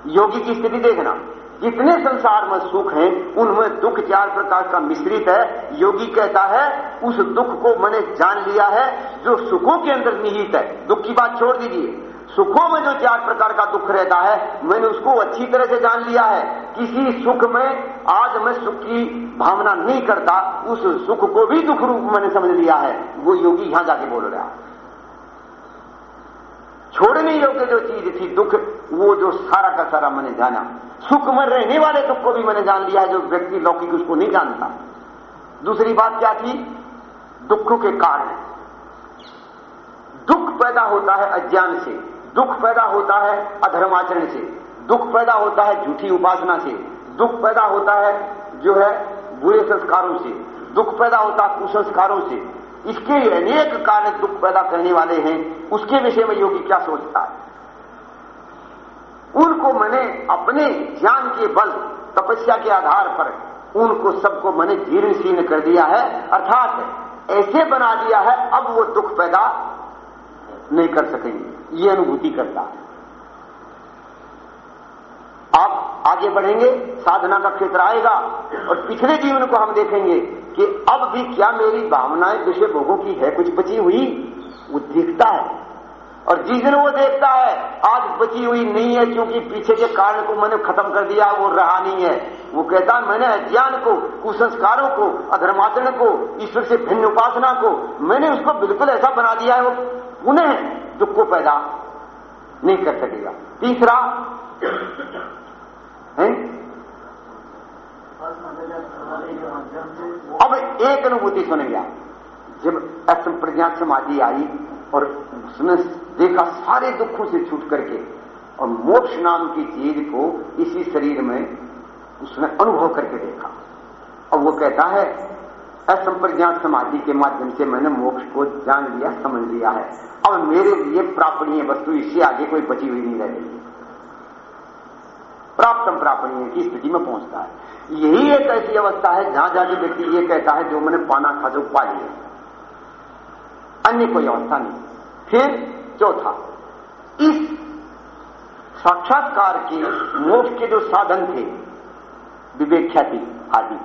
योगी की स्थिति देखना, जितने संसार में सुख हैं, उनमें दुख चार प्रकार का मिश्रित है। योगी कहता है, उस दुख को मैंने जान लिया है, जो सुखों के अंदर निहित है। दुख की बात छोड़ दीजिए। सुखों में जो चार प्रकार का दुख रहता है, मैंने उसको अच्छी तरह से जान लिया है। किसी सुख में आज मैं सुख की भावना नहीं करता, उस सुख को भी दुख रूप मैंने समझ लिया है। वो योगी यहाँ जाके बोल रहा छोड़ने योग्य जो चीज़ थी दुख, वो जो सारा का सारा मैंने जाना। सुख में रहने वाले दुख को भी मैंने जान लिया जो व्यक्ति लौकिक उसको नहीं जानता। दूसरी बात क्या थी? दुख के कारण। दुख पैदा होता है अज्ञान से। दुख पैदा होता है अधर्माचरण से, दुख पैदा होता है झूठी उपासना से, दुख पैदा होता है जो है बुरे संस्कारों से, दुख पैदा होता है कुसंस्कारों से। इसके अनेक कारण दुख पैदा करने वाले हैं, उसके विषय में योगी क्या सोचता है? उनको मैंने अपने ज्ञान के बल, तपस्या के आधार पर उनको सबको मैंने जीर्ण शीर्ण कर दिया है, अर्थात ऐसे बना दिया है, अब वो दुख पैदा नहीं कर सकेंगे। ये अनुभूति करता है। आप आगे बढ़ेंगे, साधना का क्षेत्र आएगा, और पिछले जीवन को हम देखेंगे कि अब भी क्या मेरी भावनाएँ विषय भोगों की है, कुछ बची हुई? वो दिखता है। और जिस दिन वो देखता है, आज बची हुई नहीं है, क्योंकि पीछे के कारण को मैंने खत्म कर दिया, वो रहा नहीं है। वो कहता है, मैंने अज्ञान को, कुसंस्कारों को, अधर्माचरण को, ईश्वर से भिन्न उपासना को, मैंने उसको बिल्कुल ऐसा बना दिया है, वो पुनः दुख को पैदा नहीं कर सकेगा। तीसरा, है? अब एक अनुभूति सुनेंगे आप जब असंप्रज्ञात समाधि आई और उसने देखा सारे दुखों से छूट करके और मोक्ष नाम की चीज़ को इसी शरीर में उसने अनुभव करके देखा। अब वो कहता है असंप्रज्ञात समाधि के माध्यम से मैंने मोक्ष को जान लिया, समझ लिया है। अब मेरे लिए प्रापणीय वस्तु इससे आगे कोई बची हुई नहीं रह गई प्राप्तम प्रापणीय की स्थिति में पहुँचता है। यही एक ऐसी अवस्था है जहाँ जाके व्यक्ति ये कहता है, जो मैंने पाना खा जो पा लिया अन्य कोई अवस्था नहीं। फिर चौथा, इस साक्षात्कार के मोक्ष के जो साधन थे विवेक आदि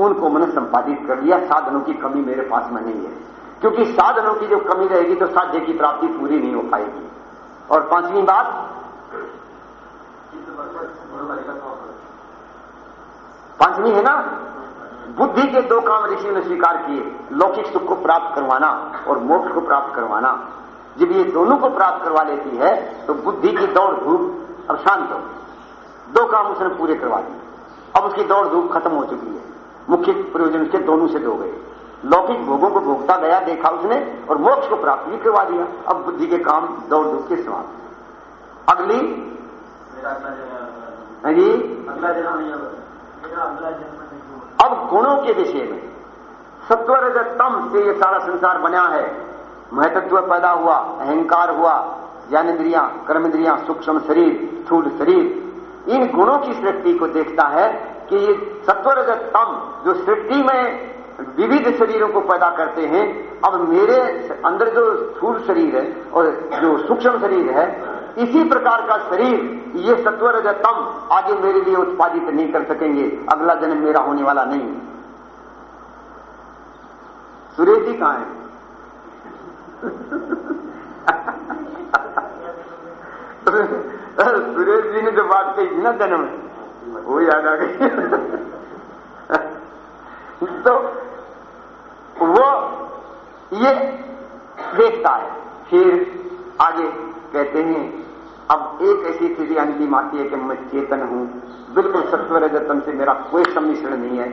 उनको मैंने संपादित कर लिया। साधनों की कमी मेरे पास में नहीं है। क्योंकि साधनों की जो कमी रहेगी तो साध्य की प्राप्ति पूरी नहीं हो पाएगी। और पांचवी बात? पांचवी है ना? बुद्धि के दो काम ऋषि ने स्वीकार किए। लौकिक सुख को प्राप्त करवाना और मोक्ष को प्राप्त करवाना। जब ये दोनों को प्राप्त करवा लेती है तो बुद्धि की दौड़ धूप अब शांत हो दो काम उसने पूरे करवा दिए। अब उसकी दौड़ धूप खत्म हो चुकी है। मुख्य प्रयोजन उसके दोनों से दो गए। लौकिक भोगों को भोगता गया, देखा उसने और मोक्ष को प्राप्त भी करवा दिया। अब बुद्धि के काम दौड़ धूप के समाप्त अगली। हाँ जी। अगला जन्म अब गुणों के विषय में। सत्वर तम से ये सारा संसार बना है। महत्व पैदा हुआ, अहंकार हुआ, ज्ञानेन्द्रियाँ कर्मेंद्रियाँ सूक्ष्म शरीर, स्थूल शरीर। इन गुणों की सृष्टि को देखता है कि ये सत्वर तम जो सृष्टि में विविध शरीरों को पैदा करते हैं, अब मेरे अंदर जो स्थूल शरीर है और जो सूक्ष्म शरीर है, इसी प्रकार का शरीर, ये सत्वर तम आगे मेरे लिए उत्पादित नहीं कर सकेंगे। अगला जन्म मेरा होने वाला नहीं। सुरेश जी कहाँ है? सुरेश जी ने जो बात कही ना जन्म वो याद आ गई। तो वो ये देखता है। फिर आगे कहते हैं, अब एक ऐसी स्थिति अंतिम आती है कि मैं चेतन हूँ। बिल्कुल सत्वर जतन से मेरा कोई सम्मिश्रण नहीं है।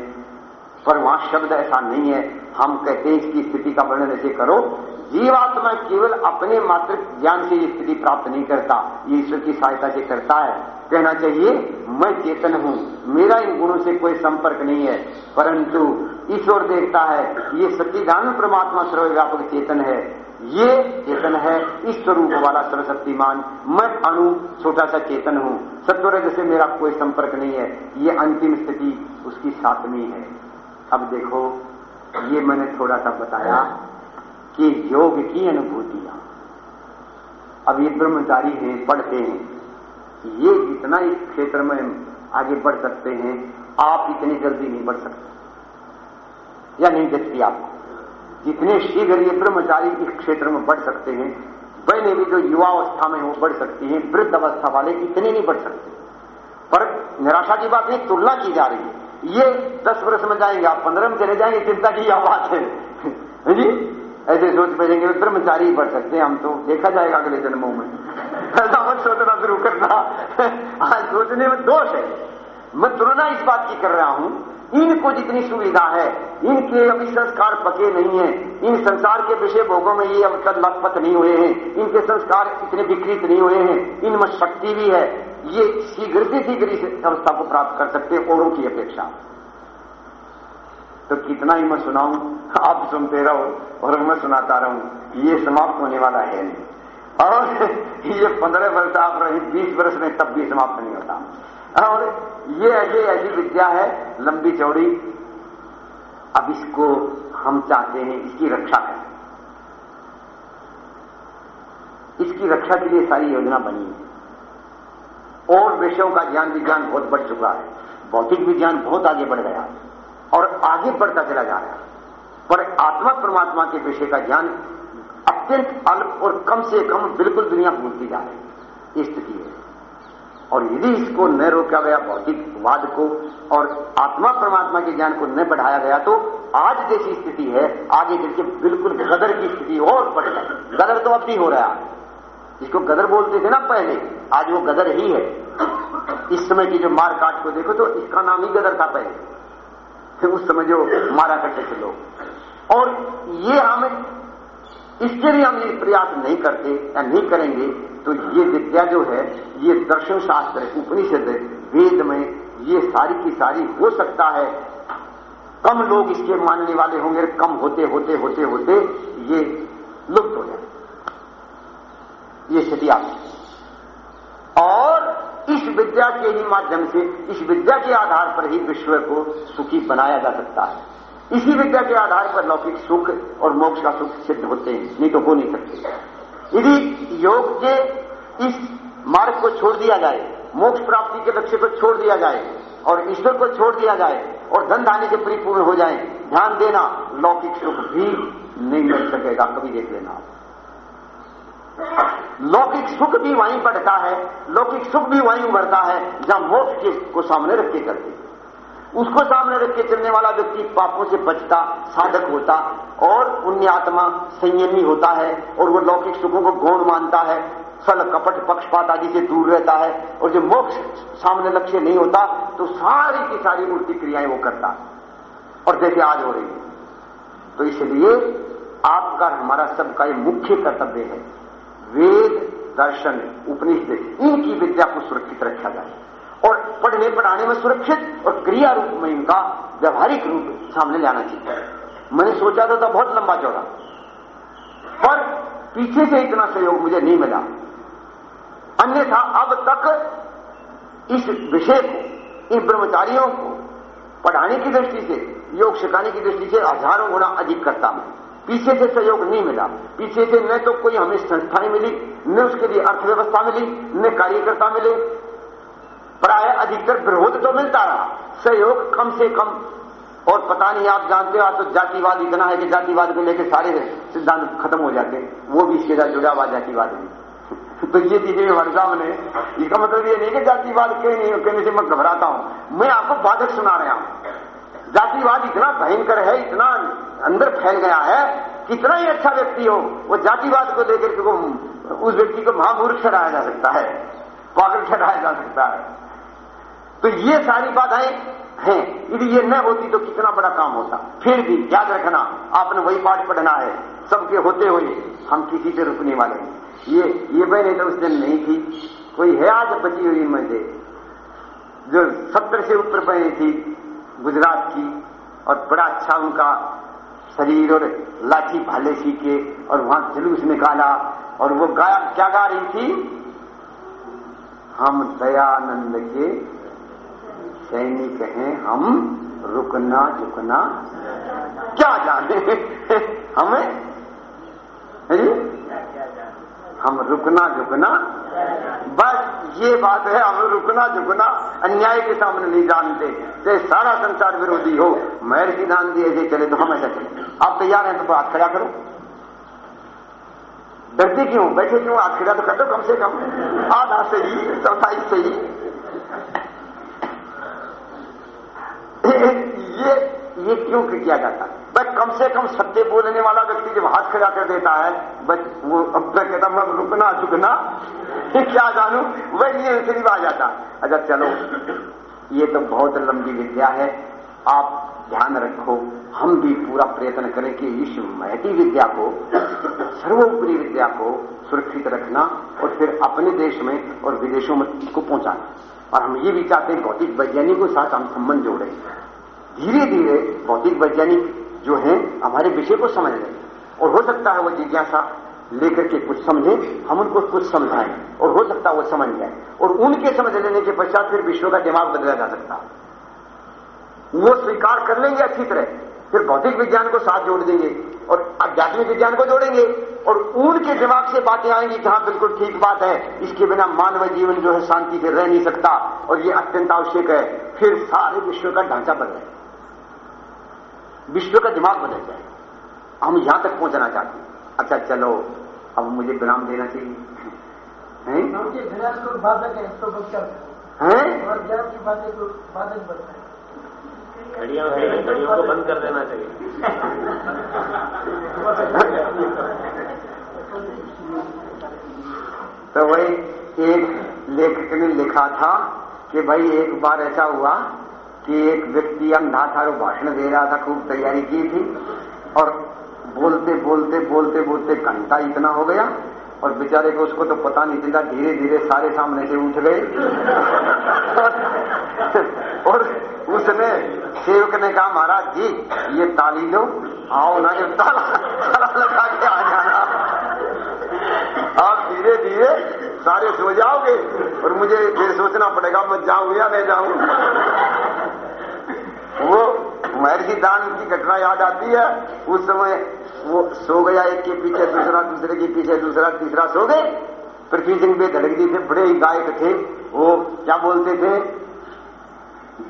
पर वहाँ शब्द ऐसा नहीं है। हम कहते हैं इसकी स्थिति का वर्णन ऐसे करो जीवात्मा केवल अपने मात्र ज्ञान से ये स्थिति प्राप्त नहीं करता, ये ईश्वर की सहायता से करता है। कहना चाहिए, मैं चेतन हूँ, मेरा इन गुणों से कोई संपर्क नहीं है, परंतु ईश्वर देखता है ये सच्चिदानंद परमात्मा सर्वव्यापक चेतन है। ये चेतन है इस स्वरूप वाला सर्वशक्तिमान। मैं अणु छोटा सा चेतन हूँ सत्वर से मेरा कोई संपर्क नहीं है, ये अंतिम स्थिति उसकी सातवीं है अब देखो, ये मैंने थोड़ा सा बताया। कि योग की अनुभूतियाँ अब ये ब्रह्मचारी हैं पढ़ते हैं। ये जितना इस क्षेत्र में आगे बढ़ सकते हैं, आप इतनी जल्दी नहीं बढ़ सकते। या नहीं जचती आपको जितने शीघ्र ये ब्रह्मचारी इस क्षेत्र में बढ़ सकते हैं वैने भी जो युवावस्था में वो बढ़ सकती हैं, वृद्ध अवस्था वाले इतने नहीं बढ़ सकते। पर निराशा की बात नहीं, तुलना की जा रही है। ये दस वर्ष में जाएँगे, आप पंद्रह में चले जाएँगे, चिंता की यह बात है जी? ऐसे सोच पड़ेंगे ब्रह्मचारी ही पढ़ सकते हैं हम तो। देखा जाएगा अगले जन्मों में। ऐसा मत सोचना शुरू करना। आज सोचने में दोष है। मैं तुलना इस बात की कर रहा हूँ, इनको जितनी सुविधा है, इनके अभी संस्कार पके नहीं है। इन संसार के विषय भोगों में ये अब तक लखपत नहीं हुए हैं। इनके संस्कार इतने विकृत नहीं हुए हैं। इनमें शक्ति भी है। ये शीघ्र से शीघ्र इस अवस्था को प्राप्त कर सकते हैं औरों की अपेक्षा। तो कितना ही मैं सुनाऊं, आप सुनते रहो और मैं सुनाता रहूँ, ये समाप्त होने वाला है नहीं। और ये पंद्रह वर्ष आप रहे, बीस वर्ष में तब भी समाप्त नहीं होता। और ये ऐसी ऐसी विद्या है, लंबी चौड़ी। अब इसको हम चाहते हैं, इसकी रक्षा करें। इसकी रक्षा के लिए सारी योजना बनी है। और विषयों का ज्ञान विज्ञान बहुत बढ़ चुका है। भौतिक विज्ञान बहुत आगे बढ़ गया है। और आगे बढ़ता चला जा रहा है। पर आत्मा परमात्मा के विषय का ज्ञान अत्यंत अल्प और कम से कम बिल्कुल दुनिया भूलती जा रही स्थिति है। और यदि इसको न रोका गया भौतिकवाद को और आत्मा परमात्मा के ज्ञान को न बढ़ाया गया तो आज जैसी स्थिति है, आगे चल बिल्कुल गदर की स्थिति और बढ़ गई गदर तो अब भी हो रहा है। जिसको गदर बोलते थे ना पहले, आज वो गदर ही है। इस समय की जो मार काट को देखो तो इसका नाम ही गदर था पहले। फिर उस समय जो मारा करते थे लोग। और ये हम, इसके लिए हम ये प्रयास नहीं करते या नहीं करेंगे तो ये विद्या जो है, ये दर्शन शास्त्र, उपनिषद, वेद में ये सारी की सारी हो सकता है। कम लोग इसके मानने वाले होंगे, कम होते होते होते होते ये लुप्त हो जाए ये स्थिति आप विद्या के ही माध्यम से इस विद्या के आधार पर ही विश्व को सुखी बनाया जा सकता है। इसी विद्या के आधार पर लौकिक सुख और मोक्ष का सुख सिद्ध होते हैं, नहीं तो हो नहीं सकते। यदि योग के इस मार्ग को छोड़ दिया जाए, मोक्ष प्राप्ति के लक्ष्य को छोड़ दिया जाए और ईश्वर को छोड़ दिया जाए और धन धाने से परिपूर्ण हो जाए, ध्यान देना लौकिक सुख भी नहीं मिल सकेगा, कभी देख लेना आप। लौकिक सुख भी वहीं बढ़ता है, लौकिक सुख भी वहीं उभरता है जहाँ मोक्ष के सामने रख के करते उसको सामने रख के चलने वाला व्यक्ति पापों से बचता, साधक होता, और पुण्य आत्मा संयमी होता है, और वो लौकिक सुखों को गौण मानता है सल कपट, पक्षपात आदि से दूर रहता है, और जो मोक्ष सामने लक्ष्य नहीं होता तो सारी की सारी उल्टी क्रियाएँ वो करता और जैसे आज हो रही है। तो इसलिए आपका, हमारा सबका ये मुख्य कर्तव्य है वेद दर्शन उपनिषद इनकी विद्या को सुरक्षित रखा जाए। और पढ़ने पढ़ाने में सुरक्षित और क्रिया रूप में इनका व्यवहारिक रूप सामने लाना चाहिए। मैंने सोचा था, था बहुत लंबा चौड़ा। पर पीछे से इतना सहयोग मुझे नहीं मिला। अन्यथा अब तक इस विषय को इन ब्रह्मचारियों को पढ़ाने की दृष्टि से योग सिखाने की दृष्टि से हज़ारों गुना अधिक करता हूँ पीछे से सहयोग नहीं मिला। पीछे से न तो कोई हमें संस्थाएँ मिली, न उसके लिए अर्थव्यवस्था मिली, न कार्यकर्ता मिले। प्राय अधिकतर विरोध तो मिलता रहा। सहयोग कम से कम। और पता नहीं आप जानते हो तो जातिवाद इतना है कि जातिवाद को लेकर सारे सिद्धांत खत्म हो जाते वो भी इसके साथ जुड़ा हुआ जातिवाद में तो ये चीज़ें हमारे सामने इसका मतलब ये नहीं कि जातिवाद कहीं नहीं, कहने से मैं घबराता हूँ। मैं आपको बाधक सुना रहा हूँ। जातिवाद इतना भयंकर है, इतना अंदर फैल गया है, कितना ही अच्छा व्यक्ति हो, वो जातिवाद को लेकर के उस व्यक्ति को महामूर्ख ठहराया जा सकता है, पागल ठहराया जा सकता है। तो ये सारी बाधाएँ हैं, यदि ये न होती तो कितना बड़ा काम होता। फिर भी याद रखना, आपने वही पाठ पढ़ना है, सबके होते हुए हम किसी से रुकने वाले हैं ये ये बहने तो उस दिन नहीं थी कोई है आज बची हुई में से, जो सत्तर से ऊपर बहने थी गुजरात की और बड़ा अच्छा उनका शरीर और लाठी भाले सीखे और वहाँ जुलूस निकाला और वो गाया, क्या गा रही थी? हम दयानंद के सैनिक हैं, हम रुकना झुकना क्या जाने? हमें? हम रुकना झुकना। बस ये बात है, हम रुकना झुकना। अन्याय के सामने नहीं जानते। चाहे सारा संसार विरोधी हो। महर्षि दान दिए ऐसे चले तो हम ऐसा चले आप तैयार हैं तो हाथ खड़ा करो। डरते क्यों? बैठे क्यों? हाथ खड़ा तो कर दो कम से कम। आधा से ही सही, चौथाई सही। ये ये क्यों किया जाता है? बस कम से कम सत्य बोलने वाला व्यक्ति जब हाथ खड़ा कर देता है बस वो अब तक कहता मैं रुकना, झुकना क्या जानू? वही ये करीब आ जाता अच्छा चलो, ये तो बहुत लंबी विद्या है। आप ध्यान रखो, हम भी पूरा प्रयत्न करें कि इस महती विद्या को, सर्वोपरि विद्या को सुरक्षित रखना और फिर अपने देश में और विदेशों में इसको पहुंचाना। और हम ये भी चाहते हैं, भौतिक वैज्ञानिकों के साथ हम संबंध जोड़े। धीरे धीरे भौतिक वैज्ञानिक जो हैं, हमारे विषय को समझ लें और हो सकता है वो जिज्ञासा लेकर के कुछ समझे, हम उनको कुछ समझाएँ, और हो सकता है वो समझ जाए। और उनके समझ लेने के पश्चात फिर विश्व का दिमाग बदला जा सकता वो स्वीकार कर लेंगे अच्छी तरह, फिर भौतिक विज्ञान को साथ जोड़ देंगे, और आध्यात्मिक विज्ञान को जोड़ेंगे, और उनके दिमाग से बातें आएँगी जहाँ बिल्कुल ठीक बात है, इसके बिना मानव जीवन जो है शांति से रह नहीं सकता, और ये अत्यंत आवश्यक है। फिर सारे विश्व का ढांचा बदले। विश्व का दिमाग बदल जाए। हम यहाँ तक पहुँचना चाहते हैं। अच्छा चलो अब मुझे विराम देना चाहिए। हैं? तो है तो हैं? तो है। घड़ियों घड़ियों को बंद कर देना चाहिए। तो वही एक लेखक ने लिखा था कि भाई एक बार ऐसा हुआ कि एक व्यक्ति अंधा था वो भाषण दे रहा था खूब तैयारी की थी और बोलते बोलते बोलते बोलते घंटा इतना हो गया और बेचारे को उसको तो पता नहीं चला, धीरे धीरे सारे सामने से उठ गए। और उसने सेवक ने कहा, महाराज जी, ये ताली लो, आओ ना जब ताला ताला लगा के आ जाना। आप धीरे धीरे सारे सो जाओगे और मुझे फिर सोचना पड़ेगा, मैं जाऊँ या नहीं जाऊँ? वो महर्षि दान की घटना याद आती है। उस समय वो सो गया, एक के पीछे दूसरा, दूसरे के पीछे दूसरा, तीसरा सो गए। पृथ्वी सिंह बे धड़क जी थे, बड़े ही गायक थे। वो क्या बोलते थे?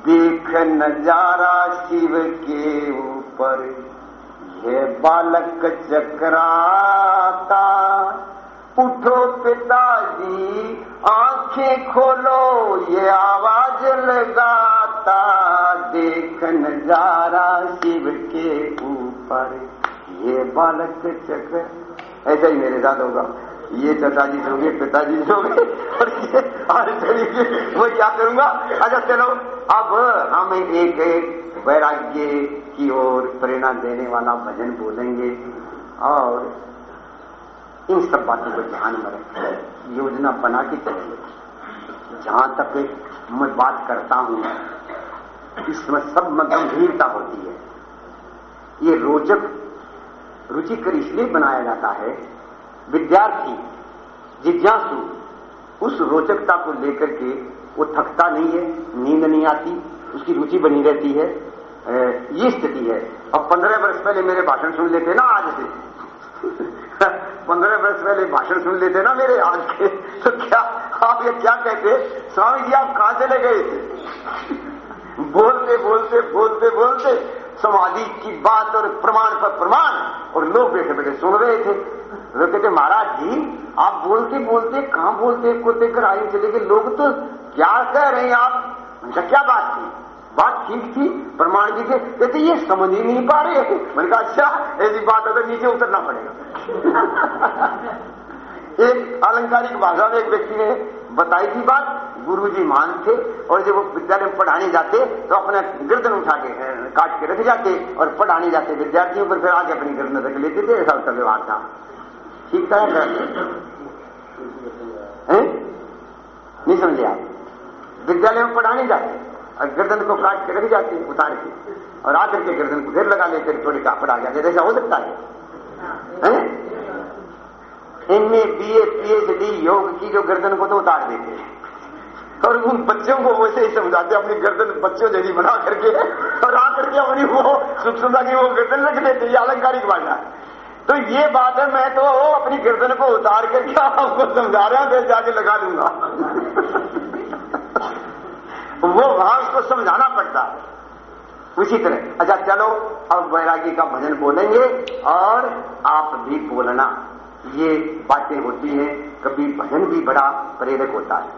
देख नज़ारा शिव के ऊपर, ये बालक चक्राता। उठो पिताजी, आँखें खोलो, ये आवाज़ लगाता। देख नज़ारा शिव के ऊपर। ये बालक चक्र ऐसा ही मेरे साथ होगा। ये चाचाजी सो गए पिताजी सो गए और ये आज तरीके मैं क्या करूँगा? अच्छा चलो, अब हम एक वैराग्य की ओर प्रेरणा देने वाला भजन बोलेंगे। और इन सब बातों को ध्यान में रखें योजना बना के चलेंगे। जहाँ तक मैं बात करता हूँ, इसमें सब में गंभीरता होती है। ये रोचक, रुचिकर इसलिए बनाया जाता है, विद्यार्थी, जिज्ञासु, उस रोचकता को लेकर के वो थकता नहीं है, नींद नहीं आती, उसकी रुचि बनी रहती है। ये स्थिति है। अब पंद्रह वर्ष पहले मेरे भाषण सुन लेते ना आज से। पंद्रह वर्ष पहले भाषण सुन लेते ना मेरे आज के। तो क्या आप ये क्या कहते? स्वामी जी, आप कहाँ चले गए? थे बोलते बोलते बोलते बोलते समाधि की बात और प्रमाण पर प्रमाण और लोग बैठे बैठे सुन रहे थे। वो कहते, महाराज जी, आप बोलते बोलते कहाँ बोलते कोते कर आए चले गए? लोग तो क्या कह रहे हैं आप? उनका क्या बात थी? बात ठीक थी प्रमाण जी थे कहते, ये समझ ही नहीं पा रहे मैंने कहा अच्छा ऐसी बात तो नीचे उतरना पड़ेगा। एक अलंकारिक भाषा में एक व्यक्ति ने बताई थी बात गुरु जी महान थे, और जब वो विद्यालय में पढ़ाने जाते तो अपना गर्दन उठा के काट के रख जाते, और पढ़ाने जाते, विद्यार्थियों पर फिर आगे अपनी गर्दन रख लेते थे, ऐसा उसका व्यवहार था। ठीक था नहीं समझे आप। विद्यालय में पढ़ाने जाते। और गर्दन को काट के रख जाते उतार के। और आकर के गर्दन को फिर लगा लेते थोड़ी कापड़ आ जाते ऐसा हो सकता है। एमए बीए, पीएचडी, योग की जो गर्दन को तो उतार देते हैं। और उन बच्चों को वैसे ही समझाते अपनी गर्दन बच्चों जैसी बना करके। और आ करके अपनी वो सूक्ष्मता की वो गर्दन रख देते ये अलंकारिक भाषा तो ये बात है, मैं तो अपनी गर्दन को उतार करके आपको समझा रहा हूँ, फिर जाके लगा दूँगा। वो वहाँ उसको समझाना पड़ता है। उसी तरह अच्छा चलो, अब वैरागी का भजन बोलेंगे और आप भी बोलना। ये बातें होती हैं, कभी भजन भी बड़ा प्रेरक होता है।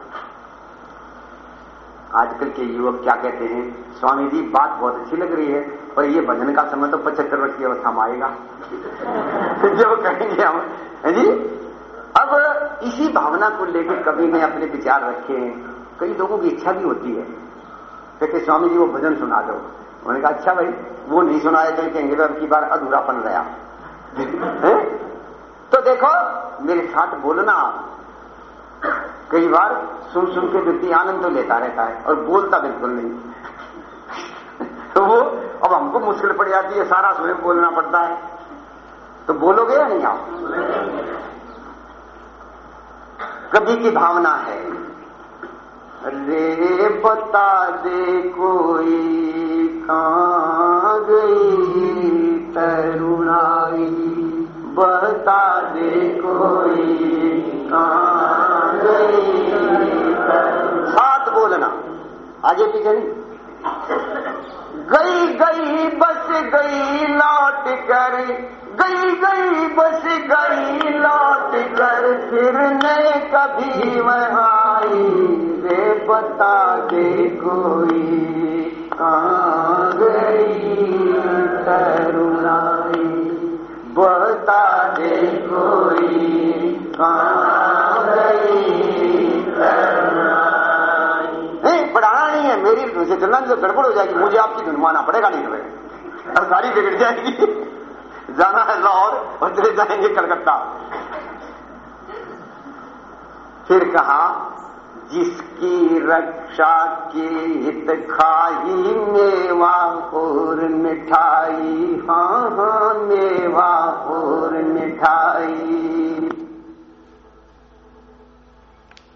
आजकल के युवक क्या कहते हैं, स्वामी जी, बात बहुत अच्छी लग रही है, पर ये भजन का समय तो पचहत्तर वर्ष की अवस्था में आएगा। जो कहेंगे हम, है जी? अब इसी भावना को लेकर कभी ने अपने विचार रखे हैं। कई लोगों की इच्छा भी होती है। कहते स्वामी जी वो भजन सुना दो। उन्होंने कहा अच्छा भाई, वो नहीं सुनाया तो कहेंगे अब की बार अधूरापन गया तो देखो, मेरे साथ बोलना कई बार सुन सुन के व्यक्ति आनंद तो लेता रहता है और बोलता बिल्कुल नहीं। तो वो, अब हमको मुश्किल पड़ जाती है, सारा स्वयं बोलना पड़ता है। तो बोलोगे या नहीं आप? कभी की भावना है। रे बता दे कोई कहाँ गई तरुणाई। बता दे कोई कहाँ गई साथ बोलना। आगे पीछे नहीं गई गई, बस गई, लौट कर। गई गई, बस गई, लौट कर। फिर न कभी वह आई। रे बता दे कोई कहाँ बता दे कोई कहाँ नहीं पढ़ाना नहीं है, मेरी से चलना तो गड़बड़ हो जाएगी, मुझे आपकी धुन माना पड़ेगा नहीं तुम्हें। और सारी बिगड़ जाएगी। जाना है लाहौर और चले जाएँगे कलकत्ता। फिर कहा जिसकी रक्षा की हित खाई मेवा और मिठाई। हाँ हाँ मेवा और मिठाई।